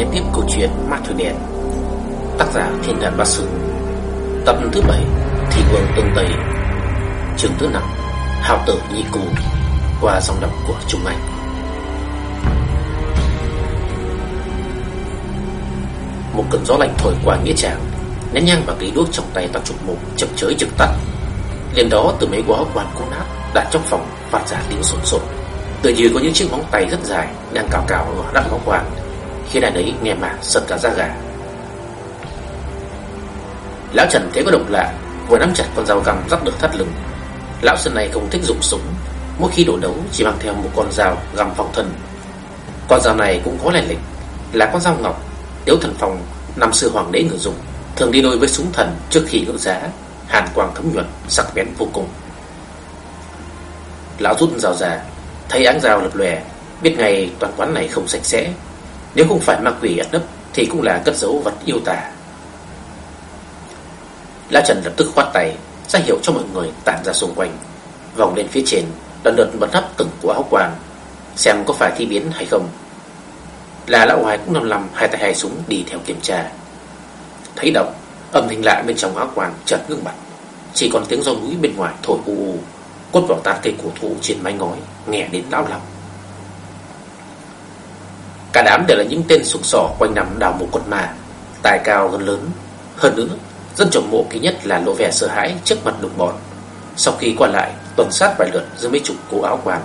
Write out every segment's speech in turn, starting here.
Nghe tiếp câu chuyện Ma Thủy Đèn Tác giả Thiên Đàn Bát Sư Tập thứ 7 Thị Vương Tương Tây. Trường thứ 5 Hào tử Nhi Cù Qua dòng đọc của Trung Anh. Một cơn gió lạnh thổi qua nghĩa trạng Nén nhang và cây đuốc trong tay ta trục mục chập chới trực tắt. Liền đó, từ mấy gói quan cũ nát đặt trong phòng phát ra tiếng sồn sồn tự như có những chiếc móng tay rất dài đang cào cào ở đắp móng quan khi đàn ấy nghe mà sật cả da gà. Lão Trần thấy có động lạ, Vừa nắm chặt con dao găm dắt được thắt lưng. Lão Sơn này không thích dùng súng, Mỗi khi đổ đấu chỉ mang theo một con dao găm phòng thân. Con dao này cũng có lèn lịch, Là con dao ngọc Tiếu thần phòng năm xưa hoàng đế người dùng Thường đi đôi với súng thần trước khi ngưỡng giá, Hàn quang thấm nhuận, sắc bén vô cùng. Lão rút dao ra, Thấy áng dao lập lòe, Biết ngay toàn quán này không sạch sẽ nếu không phải ma quỷ ẩn nấp Thì cũng là cất giấu vật yêu tà. La Trần lập tức khoát tay, ra hiệu cho mọi người tản ra xung quanh, Vòng lên phía trên, Lần lượt bật nắp từng của áo quan, Xem có phải thi biến hay không. Là lão hoài cũng nằm lầm Hai tay hai súng đi theo kiểm tra. Thấy động, Âm thanh lạ bên trong áo quan chợt ngưng bặt. Chỉ còn tiếng gió núi bên ngoài thổi u u Quất vào tàn cây cổ thụ trên mái ngói, Nghe đến lão lòng Cả đám đều là những tên súc sỏ quanh nằm đào mộ quật mà. Tài cao gần lớn. Hơn nữa, Dân trồng mộ kỳ nhất là lộ vẻ sợ hãi trước mặt đục bọn. Sau khi qua lại, Tuần sát vài lượt giữa mấy chục cô áo quan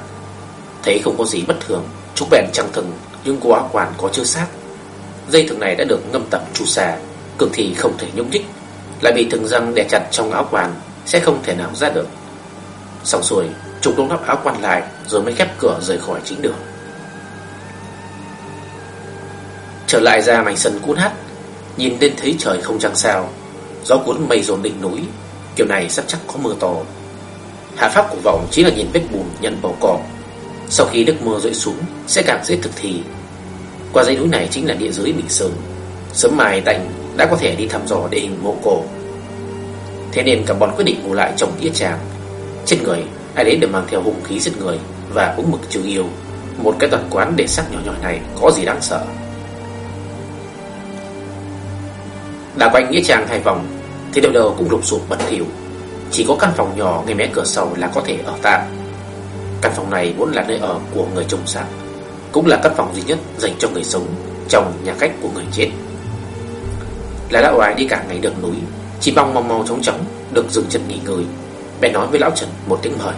Thấy không có gì bất thường Chúng bèn chẳng thừng Nhưng cô áo quan có chưa sát Dây thừng này đã được ngâm tập chu xà Cường thì không thể nhúc nhích. Lại bị thừng răng đè chặt trong áo quan Sẽ không thể nào ra được. Xong xuôi, Chúng đóng nắp áo quan lại, Rồi mới khép cửa rời khỏi chính đường. Trở lại ra mảnh sân cuốn hát Nhìn lên thấy trời không trăng sao. Gió cuốn mây dồn đỉnh núi, Kiểu này sắp chắc có mưa to. Hạ pháp của vọng chỉ là nhìn vết bùn nhận bầu cỏ. Sau khi nước mưa rơi xuống, Sẽ càng dễ thực thi. Qua dãy núi này chính là địa giới Bình Sơn. Sớm mai tạnh đã có thể đi thăm dò địa hình mộ cổ. Thế nên cả bọn quyết định ngủ lại trong nghĩa tràng Trên người, ai đến đều mang theo hung khí giết người Và uống mực trừ yêu. Một cái toàn quán để sắc nhỏ nhỏ này có gì đáng sợ? Đã quanh nghĩa trang hai vòng, Thì đầu đầu cũng lục sụp bẩn thỉu Chỉ có căn phòng nhỏ ngay mé cửa sau là có thể ở tạm. Căn phòng này vốn là nơi ở của người trông xác Cũng là căn phòng duy nhất dành cho người sống Trong nhà khách của người chết. Là lão oai đi cả ngày đường núi, Chỉ mong mong mau chóng chóng Được dừng chân nghỉ ngơi. Bèn nói với lão Trần một tiếng mời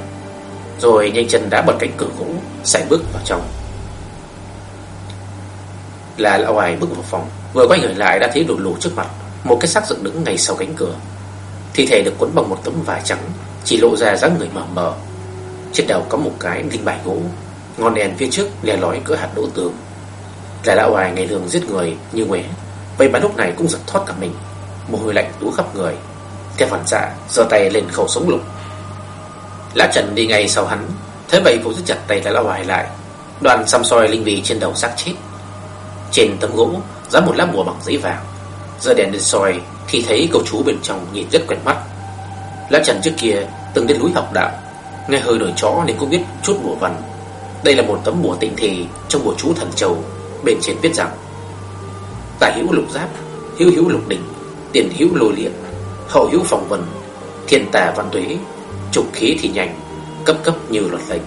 Rồi nhanh chân đã bật cánh cửa gỗ Xảy bước vào trong. Là lão oai bước vào phòng, Vừa quay người lại đã thấy đồ lù trước mặt một cái xác dựng đứng ngay sau cánh cửa. Thi thể được quấn bằng một tấm vải trắng, Chỉ lộ ra dáng người mờ mờ. Trên đầu có một cái linh bài gỗ, Ngọn đèn phía trước lè lói cỡ hạt đỗ tường. Là lão hoài ngày thường giết người như ngué Vậy mà lúc này cũng giật thoát cả mình. Mồ hôi lạnh túa khắp người. Theo phản xạ, giơ tay lên khẩu sống lục. Lá Trần đi ngay sau hắn Thế vậy cũng giữ chặt tay là lão hoài lại. Đoàn xăm soi linh vị trên đầu xác chết. Trên tấm gỗ, dán một lá bùa bằng giấy vàng. Giờ đèn lên soi Thì thấy cậu chú bên trong nhìn rất quen mắt. Lá Trần trước kia từng đến núi học đạo. Nghe hơi đổi chó nên cũng biết chút bùa văn Đây là một tấm bùa tịnh thì Trong bùa chú thần châu, Bên trên viết rằng Tài hữu lục giáp, Hữu hữu lục đỉnh, Tiền hữu lôi liệt, Hậu hữu phòng vân, Thiên tà văn tuế Trục khí thì nhanh, Cấp cấp như luật lệnh.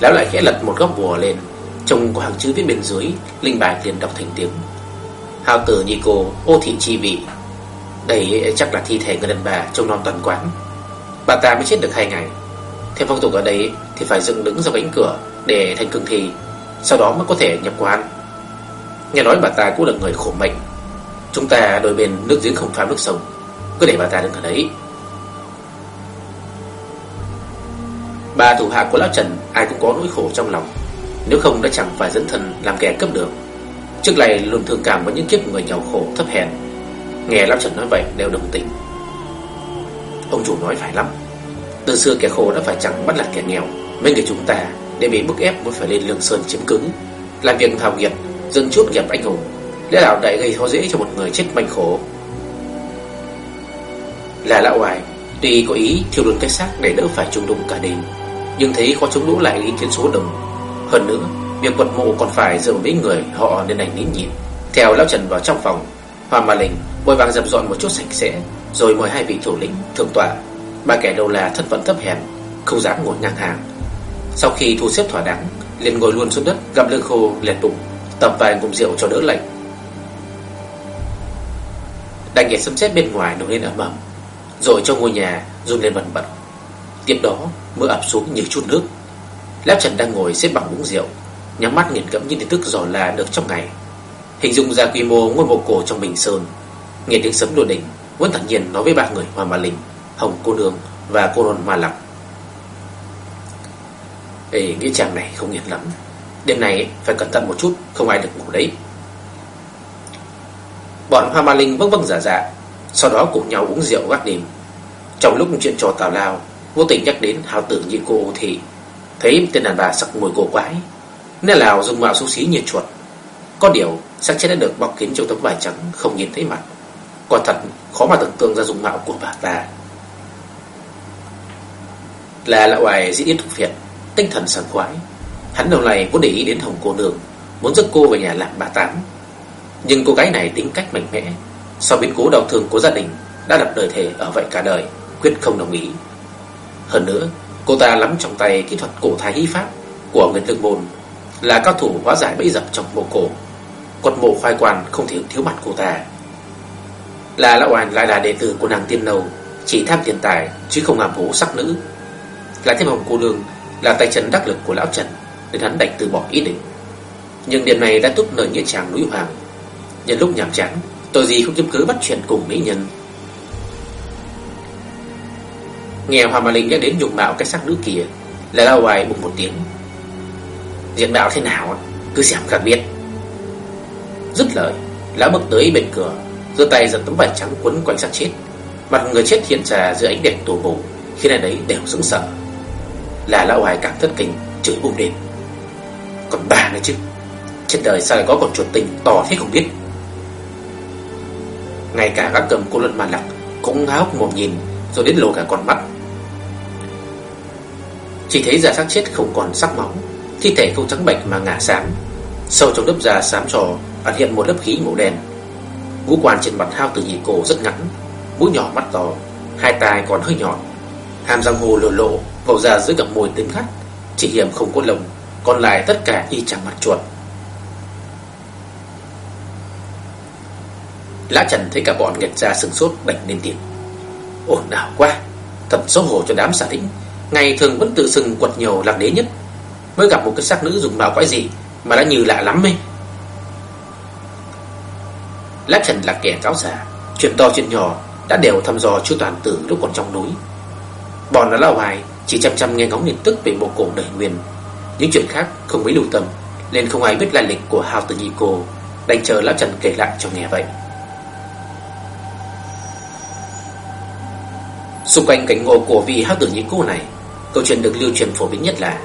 Lão lại khẽ lật một góc bùa lên. Trông có hàng chữ viết bên dưới, Linh bài liền đọc thành tiếng. Hào tử nhị cô, ô thị chi vị. Đây chắc là thi thể người đàn bà trông non toàn quán. Bà ta mới chết được hai ngày. Theo phong tục ở đây thì phải dựng đứng ra cánh cửa Để thành cương thi, Sau đó mới có thể nhập quan. Nghe nói bà ta cũng là người khổ mệnh. Chúng ta đôi bên nước giếng không phạm nước sông. Cứ để bà ta đứng ở đấy. Bà thủ hạ của Lão Trần Ai cũng có nỗi khổ trong lòng nếu không đã chẳng phải dẫn thần làm kẻ cấp được. Trước này luôn thương cảm với những kiếp người nghèo khổ, thấp hèn. Nghe Lão Trần nói vậy đều đồng tình. Ông chủ nói phải lắm. Từ xưa kẻ khổ đã phải chẳng bắt là kẻ nghèo. Mấy người chúng ta để bị bức ép mới phải lên lương sơn chiếm cứng Làm việc thảo nghiệt Dâng chút nghiệp anh hùng. Lẽ nào đại gây khó dễ cho một người chết manh khổ? Là lão hoài Tuy có ý thiêu đồn cái xác để đỡ phải trung đụng cả đêm Nhưng thấy khó chống đỗ lại ý kiến số đồng hơn nữa, Việc quật mộ còn phải dường với người, họ nên đành nín nhịn. Theo Lão Trần vào trong phòng, Hoa Mà Linh vội vàng dập dọn một chút sạch sẽ, Rồi mời hai vị thủ lĩnh, thượng tọa. Ba kẻ đầu là thân phận thấp hèn, Không dám ngồi ngang hàng. Sau khi thu xếp thỏa đáng, liền ngồi luôn xuống đất, gặm lưng khô liệt bụng Tập vài ngụm rượu cho đỡ lạnh. Đại nghe sấm sét bên ngoài nổi lên ẩm ầm, Rồi cho ngôi nhà run lên bần bật. Tiếp đó, mưa ập xuống như chút nước. Lão Trần đang ngồi xếp bằng uống rượu Nhắm mắt nghiền ngẫm những tin tức dò la được trong ngày. Hình dung ra quy mô ngôi mộ cổ trong Bình Sơn Nghe tiếng sấm đổ đỉnh Vẫn thản nhiên nói với ba người Hoa Ma Linh Hồng Cô Nương và cô Nôn Ma Lạc Ê, nghĩa chàng này không nghiền lắm. Đêm này phải cẩn thận một chút Không ai được ngủ đấy. Bọn Hoa Ma Linh vâng vâng giả dạ Sau đó cùng nhau uống rượu gác đêm. Trong lúc chuyện trò tào lao Vô tình nhắc đến hào tử nhị cô thị Thấy tên đàn bà sặc mùi cổ quái. Nên lào dùng mạo xấu xí như chuột. Có điều, xác chết đã được bọc kín trong tấm vải trắng, Không nhìn thấy mặt. Quả thật, khó mà tưởng tượng ra dùng mạo của bà ta. Là lão hoài diễn điên thuộc phiệt Tinh thần sảng khoái. Hắn đầu này có để ý đến Hồng cô nương Muốn dẫn cô về nhà làm bà tám. Nhưng cô gái này tính cách mạnh mẽ. Sau biến cố đau thương của gia đình, Đã lập đời thề ở vậy cả đời, Quyết không đồng ý. Hơn nữa cô ta nắm trong tay kỹ thuật cổ thái hy pháp Của người thượng môn, Là cao thủ hóa giải bẫy dập trong mộ cổ. Quật mộ khoai quan không thể thiếu mặt cô ta. Là lão oàn lại là đệ tử của nàng tiên nâu Chỉ tham tiền tài chứ không làm hố sắc nữ. Lại thêm hồng cô đường Là tay chân đắc lực của lão Trần, Nên hắn đành từ bỏ ý định. Nhưng điểm này đã túc lời nghĩa chàng núi hoàng. Nhân lúc nhàm chán, Tôi gì không kiếm cứ bắt chuyện cùng mỹ nhân. Nghe Hoa Ma Linh nhắc đến dùng mạo cái sắc nữ kia, Là lao hoài bụng một tiếng. Diện đạo thế nào Cứ xem cả biết. Dứt lời, Lão bước tới bên cửa, giơ tay giật tấm vải trắng quấn quanh xác chết. Mặt người chết hiện ra dưới ánh đèn tù mù Khi này đấy đều sững sờ. Là lão hoài càng thất kinh, Chửi bụng lên. Còn bà nữa chứ, Trên đời sao lại có con chuột tình to thế không biết? Ngay cả các cầm cô luận mà lặc Cũng há hốc mồm nhìn, Rồi đến lồ cả con mắt. Chỉ thấy da xác chết không còn sắc máu, Thi thể không trắng bệch mà ngả xám. Sâu trong lớp da xám trò ẩn hiện một lớp khí màu đen. Ngũ quan trên mặt hao từ nhị cổ rất ngắn, Mũi nhỏ mắt to, Hai tai còn hơi nhọn. Hàm răng hồ lộ lộ Vầu da dưới cặp môi tím khát Chỉ hiểm không có lồng Còn lại tất cả y chang mặt chuột. Lã Trần thấy cả bọn nghẹt ra sừng sốt, đành lên tiếng. Ổn nào quá, Thật xấu hổ cho đám xả lĩnh. Ngày thường vẫn tự sừng quật nhiều lạc đế nhất. Mới gặp một cái xác nữ dùng mạo quái gì Mà đã như lạ lắm ấy. Lá Trần là kẻ cáo giả Chuyện to chuyện nhỏ Đã đều thăm dò chu toàn tử lúc còn trong núi. Bọn nó lao hoài Chỉ chăm chăm nghe ngóng tin tức về bộ cổ đời nguyên. Những chuyện khác không mấy lưu tâm, Nên không ai biết lai lịch của hào tử nhị cô, Đành chờ Lão Trần kể lại cho nghe vậy. Xung quanh cảnh ngộ của vị hào tử nhị cô này Câu chuyện được lưu truyền phổ biến nhất là,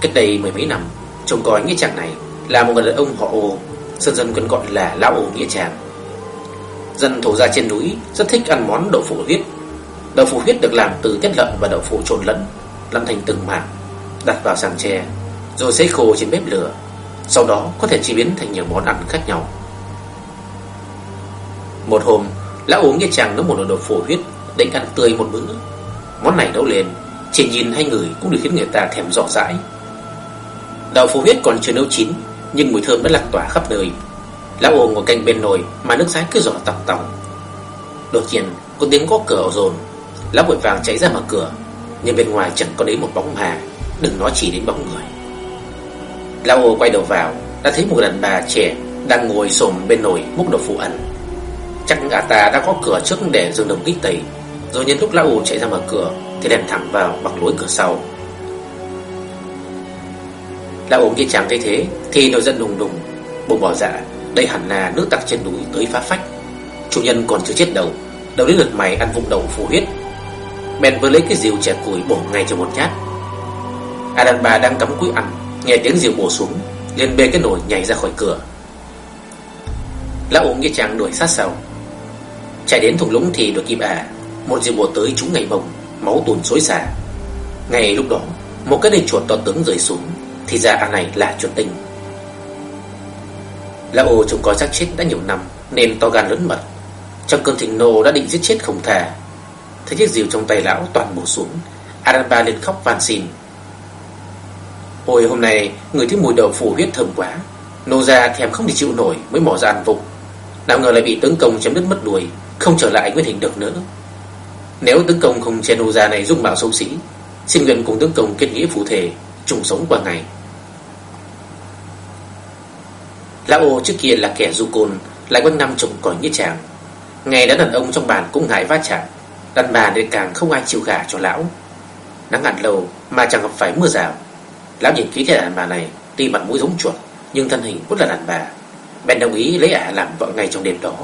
Cách đây mười mấy năm, Trông coi nghĩa trang này Là một người đàn ông họ ô, Dân dân còn gọi là Lão Ổ Nghĩa trang. Dân thổ gia trên núi Rất thích ăn món đậu phụ huyết. Đậu phụ huyết được làm từ tiết lợn và đậu phụ trộn lẫn, Làm thành từng mảng, Đặt vào sàng tre, Rồi xấy khô trên bếp lửa, Sau đó có thể chế biến thành nhiều món ăn khác nhau. Một hôm, Lão Ổ Nghĩa trang nấu một nồi đậu phụ huyết, Định ăn tươi một bữa. Món này nấu lên chỉ nhìn hai người cũng được khiến người ta thèm rõ rãi Đậu phụ huyết còn chưa nấu chín nhưng mùi thơm đã lan tỏa khắp nơi. Lão ồn ngồi cạnh bên nồi mà nước sái cứ giọt tọc tòng. Đột nhiên có tiếng gõ cửa rồn, lão vội vàng chạy ra mở cửa, nhưng bên ngoài chẳng có đến một bóng mà, đừng nói chỉ đến bóng người. Lão ồn quay đầu vào, đã thấy một đàn bà trẻ đang ngồi xổm bên nồi múc đồ phụ ăn. Chắc gã ta đã có cửa trước để dừng đồng kích tẩy, rồi nhân lúc lão ồn chạy ra mở cửa thì đèn thẳng vào bằng lối cửa sau. Lão ốm như chàng thấy thế, Thì nổi giận đùng đùng Bụng bỏ dạ Đây hẳn là nước tặc trên núi tới phá phách. Chủ nhân còn chưa chết đầu Đầu đến lượt mày ăn vụng đầu phù huyết. Bèn vừa lấy cái rìu chẻ củi bổ ngay cho một nhát. A đàn bà đang cắm cúi ăn, Nghe tiếng rìu bổ xuống, liền bê cái nồi nhảy ra khỏi cửa. Lão ốm như chàng đuổi sát sau. Chạy đến thùng lũng thì được kịp à Một rìu bổ tới trúng ngày bồng Máu tuôn xối xả. Ngay lúc đó, Một cái đinh chuột to tướng rơi xuống, Thì ra anh này là chuột tinh. Lão ô trông coi xác chết đã nhiều năm, Nên to gan lớn mật. Trong cơn thịnh nộ đã định giết chết không thà Thấy chiếc rìu trong tay lão toàn bổ xuống, Aranba lên khóc van xin. Ôi, hôm nay, Người thấy mùi đậu phủ huyết thơm quá. Nô ra thèm không thể chịu nổi Mới mỏ ra ăn vụng. Nào ngờ lại bị tướng công chém đứt mất đuôi, Không trở lại nguyên hình được nữa. Nếu tướng công không che nô gia này dung mạo xấu xí, Xin nguyện cùng tướng công kết nghĩa phụ thể, chung sống qua ngày. Lão ô trước kia là kẻ du côn, Lại quanh năm trồng còi như chàng. Ngày đã đàn ông trong bàn cũng ngại va chạm, Đàn bà nên càng không ai chịu gả cho lão. Nắng ngàn lâu mà chẳng gặp phải mưa rào. Lão nhìn kỹ thấy đàn bà này, Tuy mặt mũi giống chuột, Nhưng thân hình cũng là đàn bà. Bèn đồng ý lấy ả làm vợ ngay trong đêm đó.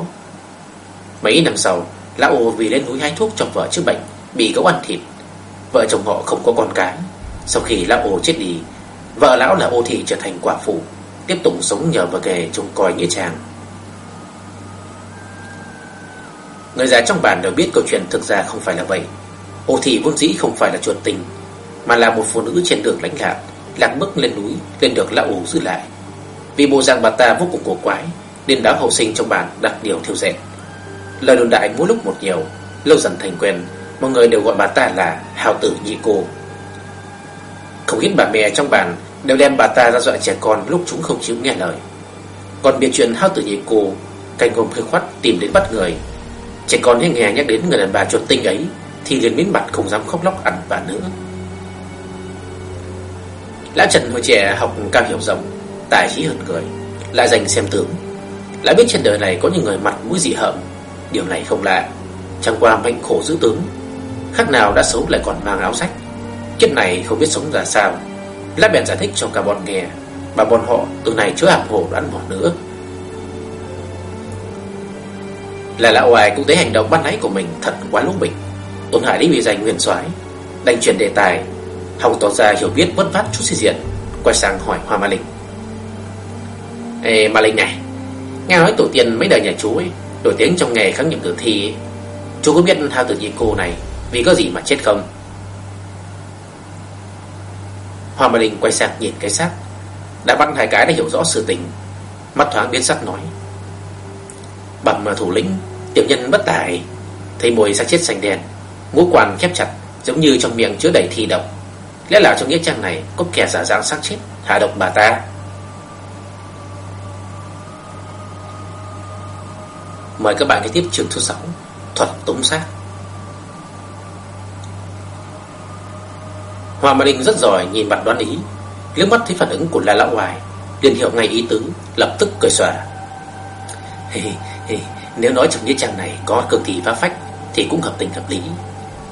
Mấy năm sau Lão ồ vì lên núi hái thuốc cho vợ chữa bệnh, Bị gấu ăn thịt. Vợ chồng họ không có con cái. Sau khi lão ô chết đi, Vợ lão là ô thị trở thành quả phụ, Tiếp tục sống nhờ vào nghề trông coi nghĩa trang. Người già trong bàn đều biết câu chuyện thực ra không phải là vậy. Ô thị vốn dĩ không phải là chuột tình, Mà là một phụ nữ trên đường lãnh lạc Lạc bước lên núi, Lên được lão ồ giữ lại. Vì bộ dạng bà ta vô cùng cổ quái, Nên đám hậu sinh trong bàn đặt điều theo dệt. Lời đồn đại mỗi lúc một nhiều, Lâu dần thành quen, Mọi người đều gọi bà ta là hào tử nhị cô. Không ít bà mẹ trong bàn Đều đem bà ta ra dọa trẻ con Lúc chúng không chịu nghe lời. Còn biệt chuyện hào tử nhị cô, Canh gồm khơi khoắt tìm đến bắt người. Trẻ con nghe nghe nhắc đến người đàn bà chuột tinh ấy, Thì liền miếng mặt không dám khóc lóc ăn bà nữa. Lã Trần hồi trẻ học cao hiểu rộng, Tài trí hơn người, Lại dành xem tướng. Lại biết trên đời này có những người mặt mũi dị hợm Điều này không lạ. Chẳng qua mệnh khổ giữ tướng, Khác nào đã xấu lại còn mang áo sách Kiếp này không biết sống ra sao. Lát bèn giải thích cho cả bọn nghe bà bọn họ từ này chưa hàm hồ đoán bỏ nữa. Là lão hoài cũng thấy hành động bắt nãy của mình thật quá lúc bình Tôn Hải lý bị giành huyền soái, Đành chuyển đề tài Hồng tỏ ra hiểu biết bất phát chút sĩ diện, Quay sang hỏi Hoa Ma Linh. Ê, Ma Linh này, Nghe nói tổ tiên mấy đời nhà chú ấy Nổi tiếng trong nghề khám nghiệm tử thi Chú có biết thao tử nhi cô này, Vì có gì mà chết không? Hoa Ma Linh quay sang nhìn cái xác. Đã bắt hai cái đã hiểu rõ sự tình. Mắt thoáng biến sắc nói. Bẩm thủ lĩnh, Tiểu nhân bất tài. Thấy mùi xác chết xanh đen, Ngũ quan khép chặt, Giống như trong miệng chứa đầy thi độc. Lẽ là trong nghĩa trang này Có kẻ giả dạng xác chết, Hạ độc bà ta. Mời các bạn nghe tiếp trường thứ 6 Thuật tống sát. Hoa Bà Đình rất giỏi nhìn mặt đoán ý. Liếc mắt thấy phản ứng của La Lão Hoài liền hiểu ngay ý tứ Lập tức cười xòa. Hey, hey, Nếu nói trong nghĩa trang này có cực kỳ phá phách Thì cũng hợp tình hợp lý.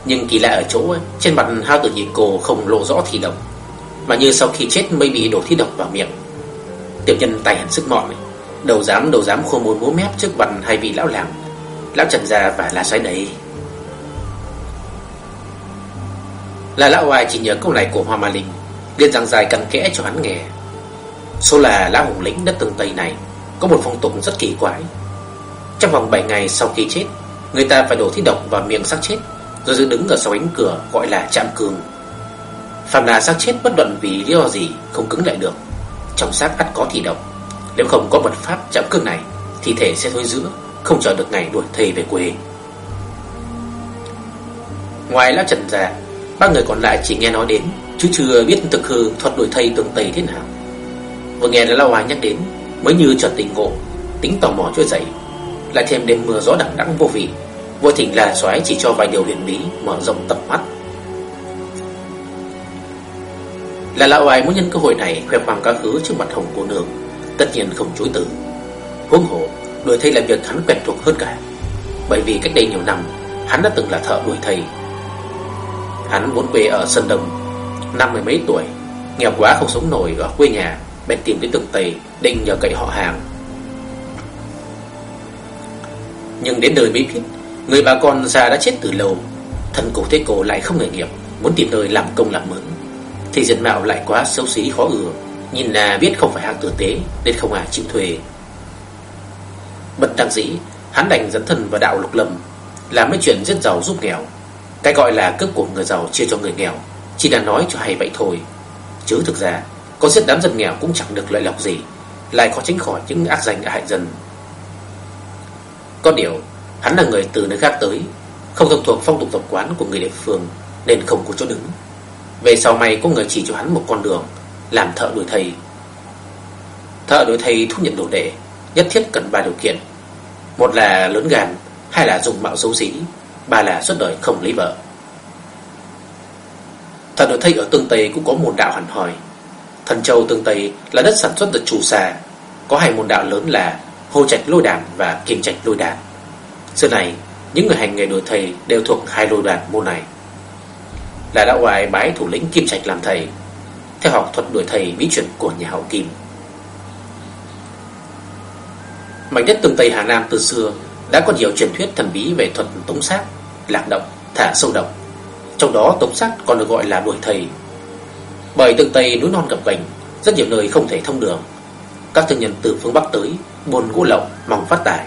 Nhưng kỳ lạ ở chỗ Trên mặt hao tử nhị cô không lộ rõ thi độc. Mà như sau khi chết mới bị đổ thi độc vào miệng. Tiểu nhân tài hẳn sức mọn Đầu dám đầu dám khô môn múa mép trước mặt hai vị lão làng, Lão Trần Gia và là xoáy đấy Là lão hoài chỉ nhớ câu này của Hoa Ma Linh liền rằng dài cặn kẽ cho hắn nghe. Số là lão hùng lĩnh đất tường Tây này Có một phong tục rất kỳ quái. Trong vòng 7 ngày sau khi chết, Người ta phải đổ thi độc vào miệng xác chết, Rồi giữ đứng ở sau cánh cửa gọi là chạm cường. Phạm là xác chết bất luận vì lý do gì Không cứng lại được, Trong xác ắt có thi độc. Nếu không có mật pháp chạm cương này, Thi thể sẽ thôi giữa Không chờ được ngày đuổi thầy về quê. Ngoài lão trần già Ba người còn lại chỉ nghe nói đến, Chứ chưa biết thực hư thuật đuổi thầy tường tây thế nào. Vừa nghe lão hòa nhắc đến, Mới như chợt tình ngộ, Tính tò mò trôi dậy. Lại thêm đêm mưa gió đặng đắng vô vị Vô thỉnh là xoáy chỉ cho vài điều huyền bí, Mở rộng tầm mắt. Là lão Hoài muốn nhân cơ hội này Khoe khoang quá khứ trước mặt hồng cô nương. Tất nhiên không chối từ. Huống hồ đuổi thầy là việc hắn quen thuộc hơn cả. Bởi vì cách đây nhiều năm, Hắn đã từng là thợ đuổi thầy. Hắn vốn quê ở Sơn Đông, Năm mười mấy tuổi, Nghèo quá không sống nổi ở quê nhà, Bèn tìm đến tường Tây Định nhờ cậy họ hàng. Nhưng đến đời mới biết, Người bà con già đã chết từ lâu. Thần cổ thế cổ lại không nghề nghiệp, Muốn tìm nơi làm công làm mướn. Thì diện mạo lại quá xấu xí khó ưa. Nhìn là biết không phải hàng tử tế, Nên không ai chịu thuê. Bất đăng dĩ, Hắn đành dẫn thân vào đạo lục lâm Làm mấy chuyện giết giàu giúp nghèo. Cái gọi là cướp của người giàu chia cho người nghèo, Chỉ là nói cho hay vậy thôi. Chứ thực ra, Có giết đám dân nghèo cũng chẳng được lợi lộc gì, Lại khó tránh khỏi những ác danh hại dân. Có điều, Hắn là người từ nơi khác tới, Không thông thuộc phong tục tập quán của người địa phương, Nên không có chỗ đứng. Về sau may có người chỉ cho hắn một con đường làm thợ đuổi thầy. Thợ đuổi thầy thu nhận đồ đệ, Nhất thiết cần ba điều kiện. Một là lớn gan, Hai là dùng mạo xấu xí, Ba là suốt đời không lấy vợ. Thợ đuổi thầy ở Tương Tây cũng có một đạo hẳn hỏi Thần Châu Tương Tây là đất sản xuất được chủ xà Có hai môn đạo lớn là Hồ Trạch Lôi Đàn và Kim Trạch Lôi Đàn. Xưa này, Những người hành nghề đuổi thầy đều thuộc hai lôi đàn môn này. Là đạo ngoại bái thủ lĩnh Kim Trạch làm thầy. Theo học thuật đuổi thầy bí truyền của nhà hậu Kim Mảnh đất Tương Tây Hà Nam từ xưa Đã có nhiều truyền thuyết thần bí về thuật tống sát Lạc động, thả sâu động Trong đó tống sát còn được gọi là đuổi thầy bởi từ Tây núi non gập ghềnh, rất nhiều nơi không thể thông đường. Các thương nhân từ phương Bắc tới buồn gỗ lậu mong phát tài.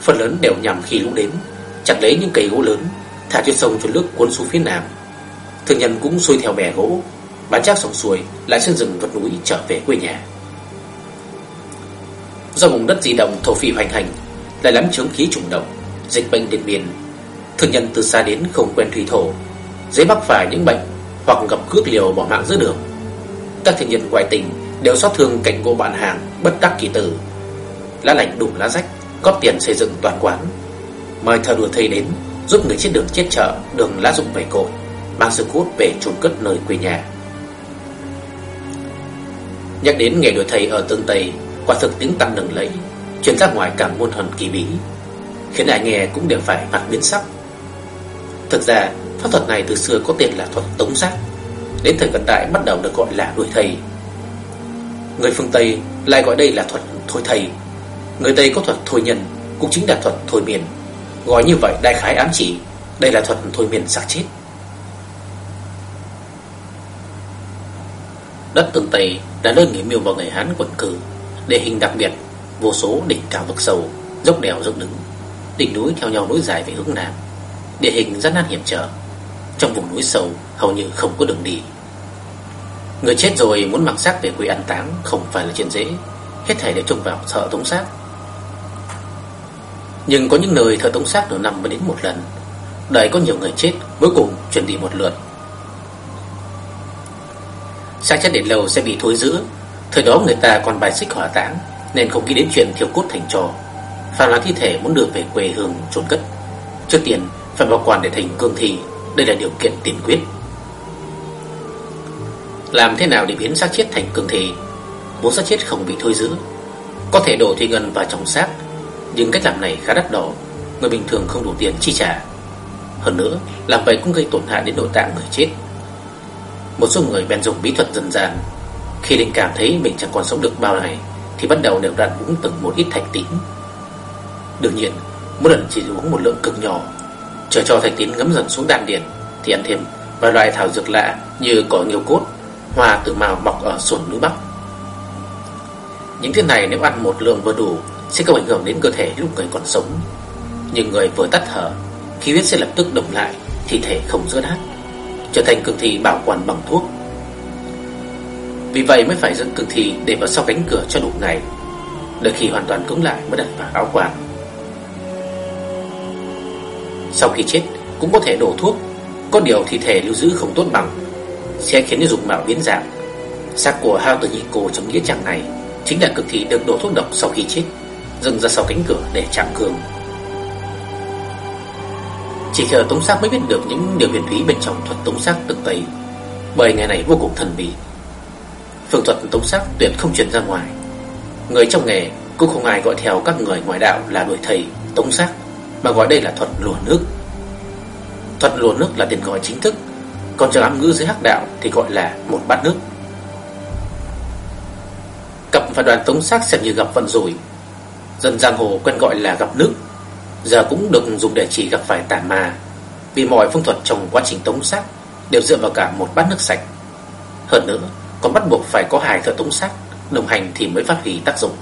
Phần lớn đều nhằm khi lũ đến, chặt lấy những cây gỗ lớn, thả trên sông cho nước cuốn xuống phía nam. Thương nhân cũng xuôi theo bè gỗ, bán chắc sông xuôi lại xuyên rừng vượt núi trở về quê nhà. Do vùng đất di động thổ phỉ hoành hành, lại lắm chứng khí trùng động, dịch bệnh điện biên, Thường nhân từ xa đến không quen thủy thổ, dễ mắc phải những bệnh hoặc gặp cướp liều bỏ mạng giữa đường. Các thường nhân ngoại tình đều xót thương cảnh ngộ bạn hàng bất đắc kỳ tử. Lá lành đùm lá rách, góp tiền xây dựng toàn quán. Mời thờ đùa thầy đến giúp người chết đường chết chợ, đường lá dụng về cội, mang sự cốt về chôn cất nơi quê nhà. Nhắc đến nghề đuổi thầy ở tương Tây, quả thực tiếng tăng lừng lẫy, truyền ra ngoài càng môn hồn kỳ bí, khiến ai nghe cũng đều phải mặt biến sắc. Thực ra, Pháp thuật này từ xưa có tên là thuật tống sát Đến thời gần đại bắt đầu được gọi là đuổi thầy Người phương Tây lại gọi đây là thuật thôi thầy Người Tây có thuật thôi nhân Cũng chính là thuật thôi miền Gọi như vậy đại khái ám chỉ Đây là thuật thôi miền xác chết Đất tường Tây đã nơi người miêu vào người Hán quần cư Địa hình đặc biệt, Vô số đỉnh cao vực sâu, Dốc đèo dốc đứng, Đỉnh núi theo nhau nối dài về hướng Nam, Địa hình rất nan hiểm trở. Trong vùng núi sâu, hầu như không có đường đi. Người chết rồi muốn mặc xác về quê ăn táng Không phải là chuyện dễ, Hết thảy đều trông vào thợ tống xác. Nhưng có những nơi thợ tống xác nửa năm mới đến một lần Đời có nhiều người chết, Cuối cùng chuyển đi một lượt. Xác chết đến lâu sẽ bị thối rữa. Thời đó người ta còn bài xích hỏa táng Nên không nghĩ đến chuyện thiêu cốt thành trò. Phạm là thi thể muốn đưa về quê hương trốn cất. Trước tiên phải bảo quản để thành cương thi. Đây là điều kiện tiền quyết. Làm thế nào để biến xác chết thành cường thi, Muốn xác chết không bị thôi giữ Có thể đổ thủy ngân vào trong xác Nhưng cách làm này khá đắt đỏ. Người bình thường không đủ tiền chi trả. Hơn nữa Làm vậy cũng gây tổn hại đến nội tạng người chết. Một số người bèn dùng bí thuật dân gian. Khi định cảm thấy mình chẳng còn sống được bao này Thì bắt đầu đều đặn uống từng một ít thạch tín. Đương nhiên, Mỗi lần chỉ uống một lượng cực nhỏ, Chờ cho thạch tín ngấm dần xuống đan điền, Thì ăn thêm vài loại thảo dược lạ Như cỏ nghiêu cốt, Hoa tự màu mọc ở sườn núi Bắc. Những thứ này nếu ăn một lượng vừa đủ, Sẽ không ảnh hưởng đến cơ thể lúc người còn sống. Nhưng người vừa tắt thở Khi huyết sẽ lập tức đồng lại, Thi thể không rớt hát Trở thành cực thi bảo quản bằng thuốc. Vì vậy mới phải dựng cực thi Để vào sau cánh cửa cho đủ ngày, Đợi khi hoàn toàn cứng lại mới đặt vào áo quan sau khi chết, cũng có thể đổ thuốc, Có điều thi thể lưu giữ không tốt bằng, Sẽ khiến cho dùng mạo biến dạng. Xác của Hao Tử Nhi Cô trong nghĩa trang này, Chính là cực thị được đổ thuốc độc sau khi chết Dừng ra sau cánh cửa để chạm cường. Chỉ chờ Tống Sắc mới biết được những điều huyền thúy bên trong thuật Tống Sắc từng Tây Bởi ngày này vô cùng thần bí Phương thuật Tống Sắc tuyệt không truyền ra ngoài Người trong nghề cũng không ai gọi theo các người ngoại đạo là đuổi thầy Tống Sắc mà gọi đây là thuật lùa nước. Thuật lùa nước là tên gọi chính thức, còn trong ám ngữ dưới hắc đạo thì gọi là một bát nước. Cặp và đoàn tống Sắc xem như gặp vận rủi. Dân giang hồ quen gọi là gặp nước, giờ cũng được dùng để chỉ gặp phải tà ma, vì mọi phương thuật trong quá trình tống xác đều dựa vào cả một bát nước sạch. Hơn nữa, còn bắt buộc phải có hai thợ tống xác đồng hành thì mới phát huy tác dụng.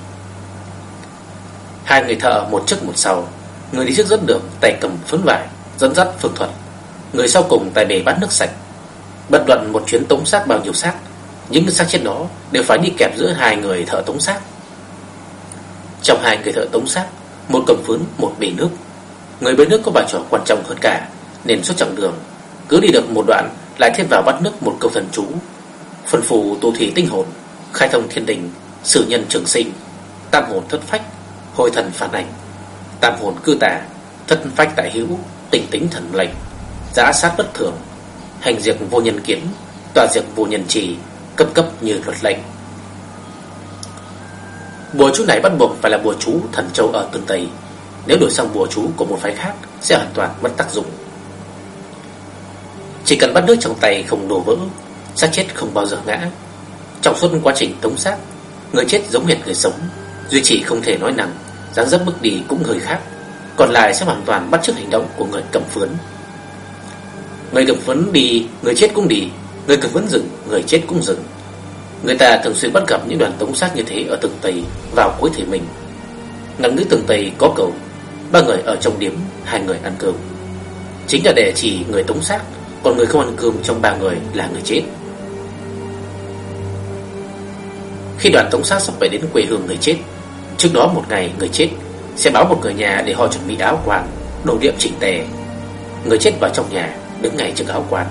Hai người thợ một trước một sau Người đi trước dẫn đường tay cầm phấn vải Dẫn dắt phương thuật Người sau cùng tay bề bát nước sạch Bất luận một chuyến tống xác bao nhiêu xác Những xác chết đó đều phải đi kẹp giữa hai người thợ tống xác Trong hai người thợ tống xác một cầm phướn, một bể nước. Người bế nước có vai trò quan trọng hơn cả Nên suốt chặng đường Cứ đi được một đoạn lại thêm vào bắt nước một câu thần chú. Phần phù tu thủy tinh hồn Khai thông thiên đình Sử nhân trường sinh. Tam hồn thất phách Hồi thần phản ảnh. Tam hồn cư tả Thất phách tại hữu Tình tính thần lệnh Giã sát bất thường Hành diệt vô nhân kiến Tòa diệt vô nhân trì Cấp cấp như luật lệnh. Bùa chú này bắt buộc phải là bùa chú thần châu ở tương Tây. Nếu đổi sang bùa chú của một phái khác, Sẽ hoàn toàn mất tác dụng. Chỉ cần bắt nước trong tay không đổ vỡ, xác chết không bao giờ ngã. Trong suốt quá trình tống xác, Người chết giống hệt người sống, Duy chỉ không thể nói nặng dáng dấp bước đi cũng hơi khác, Còn lại sẽ hoàn toàn bắt chước hành động của người cầm phướn Người cầm phướn đi, Người chết cũng đi, Người cầm phướn dừng, Người chết cũng dừng. Người ta thường xuyên bắt gặp những đoàn tống xác như thế Ở tường Tây vào cuối thế mình. Ngắn nữ tường Tây có cầu, Ba người ở trong điểm Hai người ăn cơm. Chính là để chỉ người tống xác, Còn người không ăn cơm trong ba người là người chết. Khi đoàn tống xác sắp về đến quê hương người chết, Trước đó một ngày người chết Sẽ báo một người nhà để họ chuẩn bị áo quan Đồ điệm chỉnh tề. Người chết vào trong nhà, Đứng ngay trước áo quan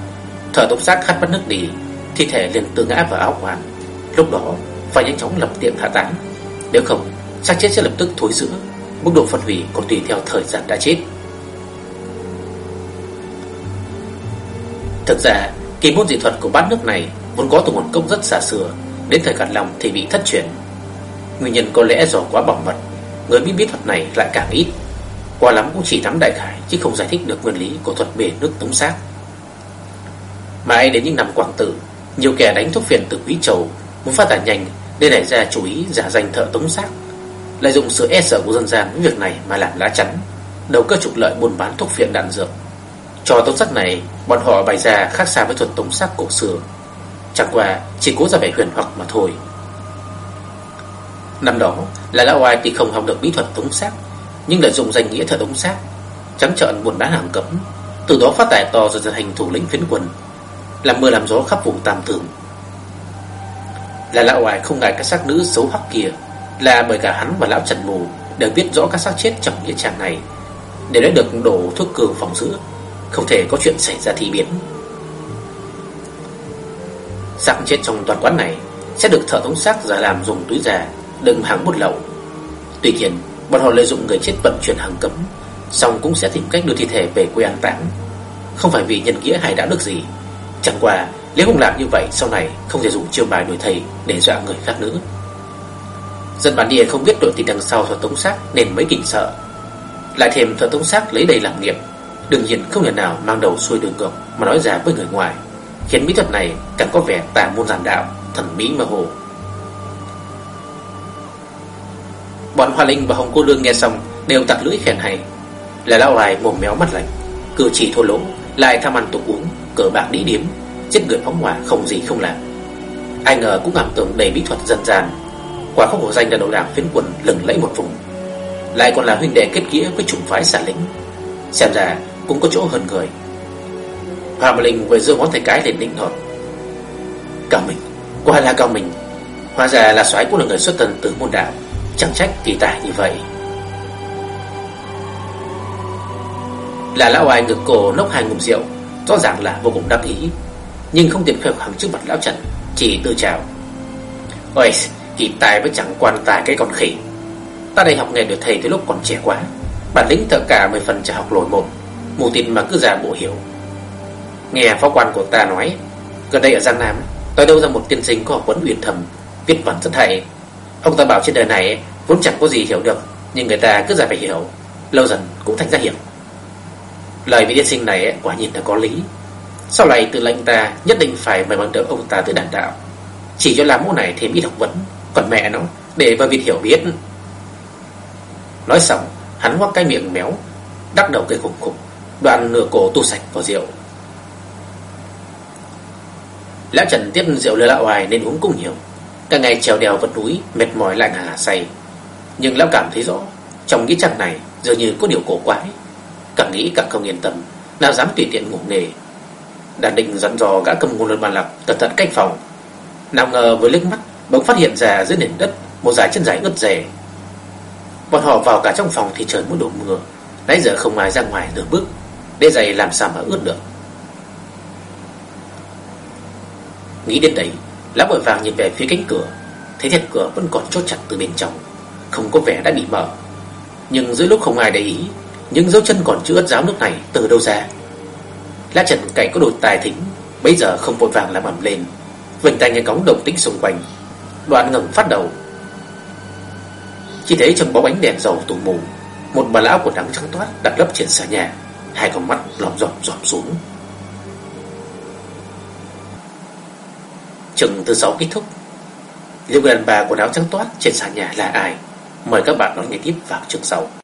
Thở tống xác hắt bắt nước đi, Thi thể liền tự ngã vào áo quan Lúc đó, phải nhanh chóng lập tiệm hạ táng. Nếu không, xác chết sẽ lập tức thối rữa Mức độ phân hủy còn tùy theo thời gian đã chết. Thực ra, Kỳ môn dị thuật của bát nước này Vốn có từ nguồn gốc rất xa xưa. Đến thời cạn lòng thì bị thất truyền. Nguyên nhân có lẽ do quá bảo mật. Người biết bí thuật này lại càng ít. Qua lắm cũng chỉ nắm đại khải, Chứ không giải thích được nguyên lý của thuật bể nước tống xác. Mãi đến những năm quảng tử, Nhiều kẻ đánh thuốc phiện từ quý trầu Muốn phát tài nhanh. Nên nảy ra chủ ý giả danh thợ tống xác. Lợi dụng sự e sợ của dân gian với việc này Mà làm lá chắn, Đầu cơ trục lợi buôn bán thuốc phiện đạn dược. Trò tống xác này, Bọn họ bày ra khác xa với thuật tống xác cổ xưa. Chẳng qua, chỉ cố ra vẻ huyền hoặc mà thôi. Năm đó, là lão oai thì không học được bí thuật tống xác, Nhưng lợi dụng danh nghĩa thợ tống xác, Trắng trợn buôn bán hàng cấm, Từ đó phát tài to rồi trở thành thủ lĩnh phiến quân, Làm mưa làm gió khắp vùng tam thường là lão oai không ngại các xác nữ xấu hắc kia. Là bởi cả hắn và lão Trần Mù Đều biết rõ các xác chết trong nghĩa trang này. Để lấy được đổ thuốc cường phòng giữ, Không thể có chuyện xảy ra thì biến. Xác chết trong toàn quán này Sẽ được thợ thống xác giả làm dùng túi già, Đựng hàng bút lậu. Tuy nhiên, bọn họ lợi dụng người chết vận chuyển hàng cấm, Xong cũng sẽ tìm cách đưa thi thể về quê an táng. Không phải vì nhân nghĩa hay đạo đức gì, Chẳng qua nếu không làm như vậy, Sau này không thể dùng chiêu bài đuổi thầy Để dọa người khác nữa. Dân bản địa không biết đội tình đằng sau thợ tống xác Nên mới kinh sợ. Lại thêm thợ tống xác lấy đầy làm nghiệp, Đương nhiên không thể nào mang đầu xuôi đường ngược Mà nói ra với người ngoài, Khiến mỹ thuật này càng có vẻ tà môn giản đạo, Thần bí mơ hồ. Bọn Hoa Linh và Hồng Cô Lương nghe xong Đều tặc lưỡi khen hay. Là lão lại mồm méo mắt lạnh, Cử chỉ thô lỗ, Lại tham ăn tục uống, Cờ bạc đi điếm. Giết người phóng hỏa không gì không làm. Ai ngờ cũng ảm tưởng đầy bí thuật dân gian. Quả không hổ danh là đầu đảng phiến quần lừng lẫy một vùng. Lại còn là huynh đệ kết nghĩa với chủng phái xả lính Xem ra cũng có chỗ hơn người. Hoàng Linh vừa giơ ngón tay cái lên định nọt Cao mình Quả là cao mình Hóa ra là soái cũng là người xuất thân từ môn đạo. Chẳng trách kỳ tài như vậy. Là lão ai ngực cổ nốc hai ngụm rượu, Rõ ràng là vô cùng đắc ý. Nhưng không tiện phèo hẳn trước mặt lão Trần, Chỉ tự chào. Ôi, kỳ tài với chẳng quan tài cái con khỉ. Ta đây học nghề được thầy từ lúc còn trẻ quá, Bản lĩnh thợ cả mười phần chả học lỗi một Mù tin mà cứ giả bộ hiểu. Nghe phó quan của ta nói, Gần đây ở Giang Nam, Tôi đâu ra một tiên sinh có học vấn uyển thầm, Viết văn rất hay. Ông ta bảo trên đời này, Vốn chẳng có gì hiểu được, Nhưng người ta cứ giả phải hiểu, Lâu dần cũng thành ra hiểu. Lời vị tiên sinh này quả nhìn là có lý. Sau này từ lệnh ta nhất định phải mời bằng được ông ta tới đàn đạo. Chỉ cho làm môn này thêm ít học vấn, Còn mẹ nó, để vào việc hiểu biết. Nói xong, Hắn ngoắc cái miệng méo, Đắc đầu cây khủng khủng Đoạn nửa cổ tu sạch vào rượu. Lão Trần tiếp rượu lừa lão hoài nên uống cũng nhiều. Cả ngày trèo đèo vật núi, Mệt mỏi lạnh hà say. Nhưng lão cảm thấy rõ, Trong cái chặng này dường như có điều cổ quái. Càng nghĩ càng không yên tâm, Nào dám tùy tiện ngủ nghề Đàn định dặn dò gã cầm ngôn lên bàn lạc Cẩn thận cách phòng. Nào ngờ với liếc mắt, Bỗng phát hiện ra dưới nền đất, Một dải chân dài ướt rẻ Bọn họ vào cả trong phòng thì trời muốn đổ mưa. Nãy giờ không ai ra ngoài nửa bước, Để giày làm sao mà ướt được. Nghĩ đến đấy Lão vội vàng nhìn về phía cánh cửa. Thấy then cửa vẫn còn chốt chặt từ bên trong, Không có vẻ đã bị mở. Nhưng giữa lúc không ai để ý, Những dấu chân còn chưa ướt ráo nước này từ đâu ra? Lá Trần Cảnh có đôi tài thính Bây giờ không vội vàng làm ẩm lên. Vành tay nghe cống đồng tính xung quanh Đoạn ngẩng phát đầu. Chỉ thấy trong bóng ánh đèn dầu tù mù, Một bà lão của nắng trắng toát đặt lấp trên xà nhà, Hai con mắt lòm dòm dòm xuống. Chừng thứ sáu kết thúc, Liệu người đàn bà của áo trắng toát trên sàn nhà là ai? Mời các bạn đón nghe tiếp vào chương sau.